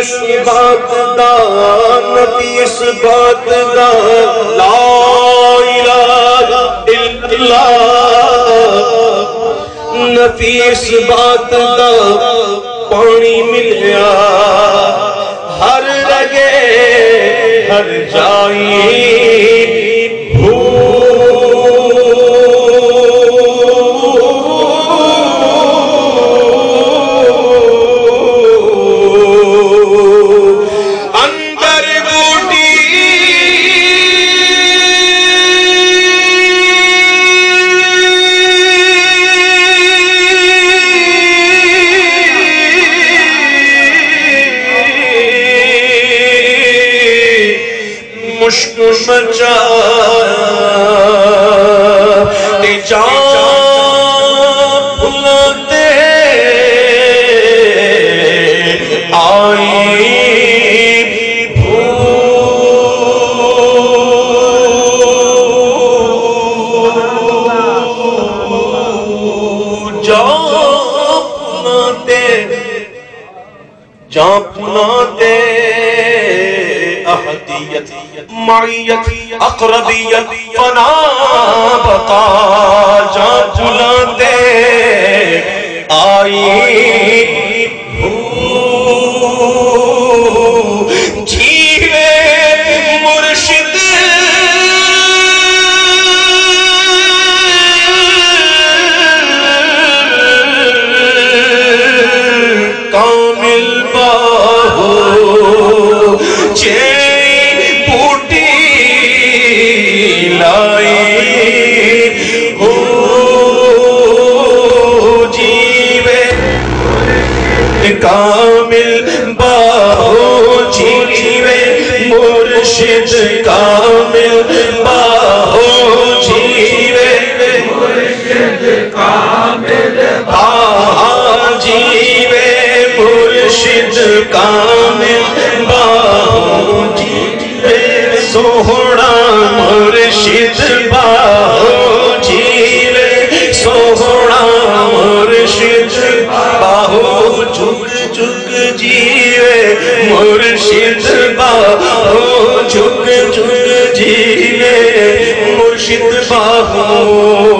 اس بات دا، نبی اس بات دا۔ لا الہ الا اللہ۔ نبی اس بات دا، پانی ملیا۔ ہر لگے، ہر جائی۔ بوٹی مچا معیت معیت اقربیت فنا بقا جا بلاتے آئی بھول کامل باہو جیوے مرشد کامل باہو جیوے مرشد کامل آہا جیوے مرشد کامل باہو جیوے سوہنا مرشد جھک جھک جیوے مرشد باہو جھک جھک جیوے مرشد باہو۔ جیتی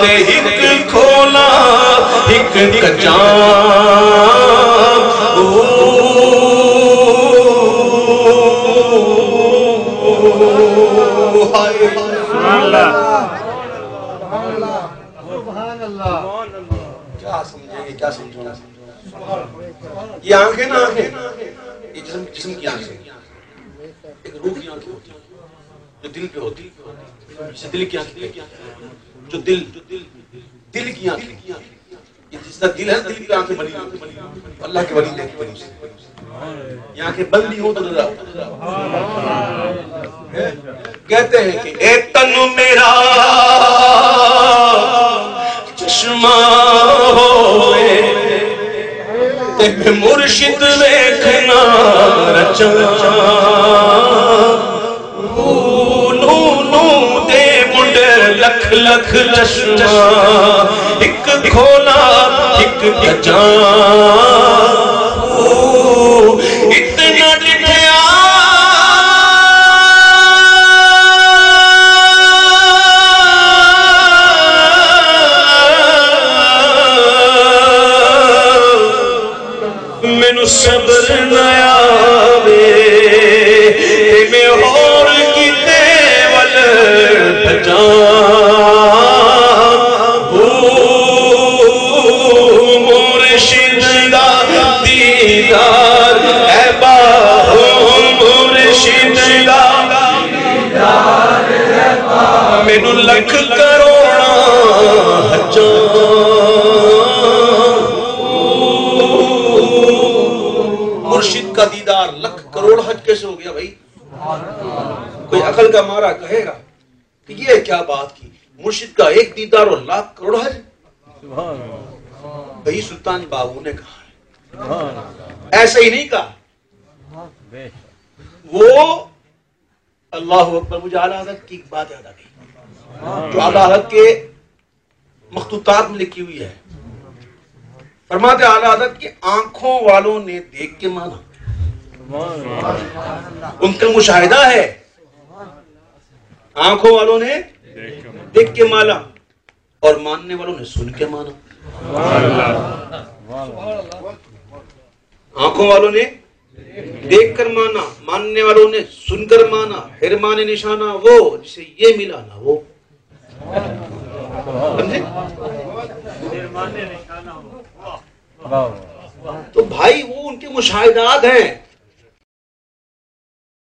تے ہک کھولا ہک کیا سمجھیں گے کیا سمجھو یہ آنکھیں نا آنکھیں۔ یہ جسم جسم کی آنکھیں۔ ایک روح کی آنکھیں ہوتی ہیں۔ جو دل پہ ہوتی ہے، دل کی آنکھ جو دل دل کی آنکھ جس طرح دل ہے، دل کی آنکھیں بنی اللہ کے ولی دیکھ بنی یہ آنکھیں بند نہیں ہو تو نظر کہتے ہیں کہ، اے تن میرا، چشمہ ہوئے تیب مرشد دیکھنا رچنا۔ لکھ چشمہ ایک کھولا ایک کچان صبر نہ آوے میں ہو تینو لکھ کروڑا حجاں مرشد کا دیدار لکھ کروڑ حج کیسے ہو گیا بھائی؟ کوئی عقل کا مارا کہے گا کہ یہ کیا بات کی؟ مرشد کا ایک دیدار اور لاکھ کروڑ حج؟ بھائی سلطان بابو نے کہا ایسے ہی نہیں کہا۔ وہ اللہ اکبر، مجھے اعلیٰ حضرت کی بات یاد آ گئی۔ جو آلہ حضرت کے مخطوطات میں لکھی ہوئی ہے۔ فرماتے آلہ حضرت کی آنکھوں والوں نے دیکھ کے مانا ان کا مشاہدہ ہے۔ آنکھوں والوں نے دیکھ کے مانا اور ماننے والوں نے سن کے مانا۔ آنکھوں والوں نے دیکھ کر مانا، ماننے والوں نے سن کر مانا ہر مانے نشانہ وہ جسے یہ ملا نہ وہ۔ تو بھائی وہ ان کے مشاہدات ہیں۔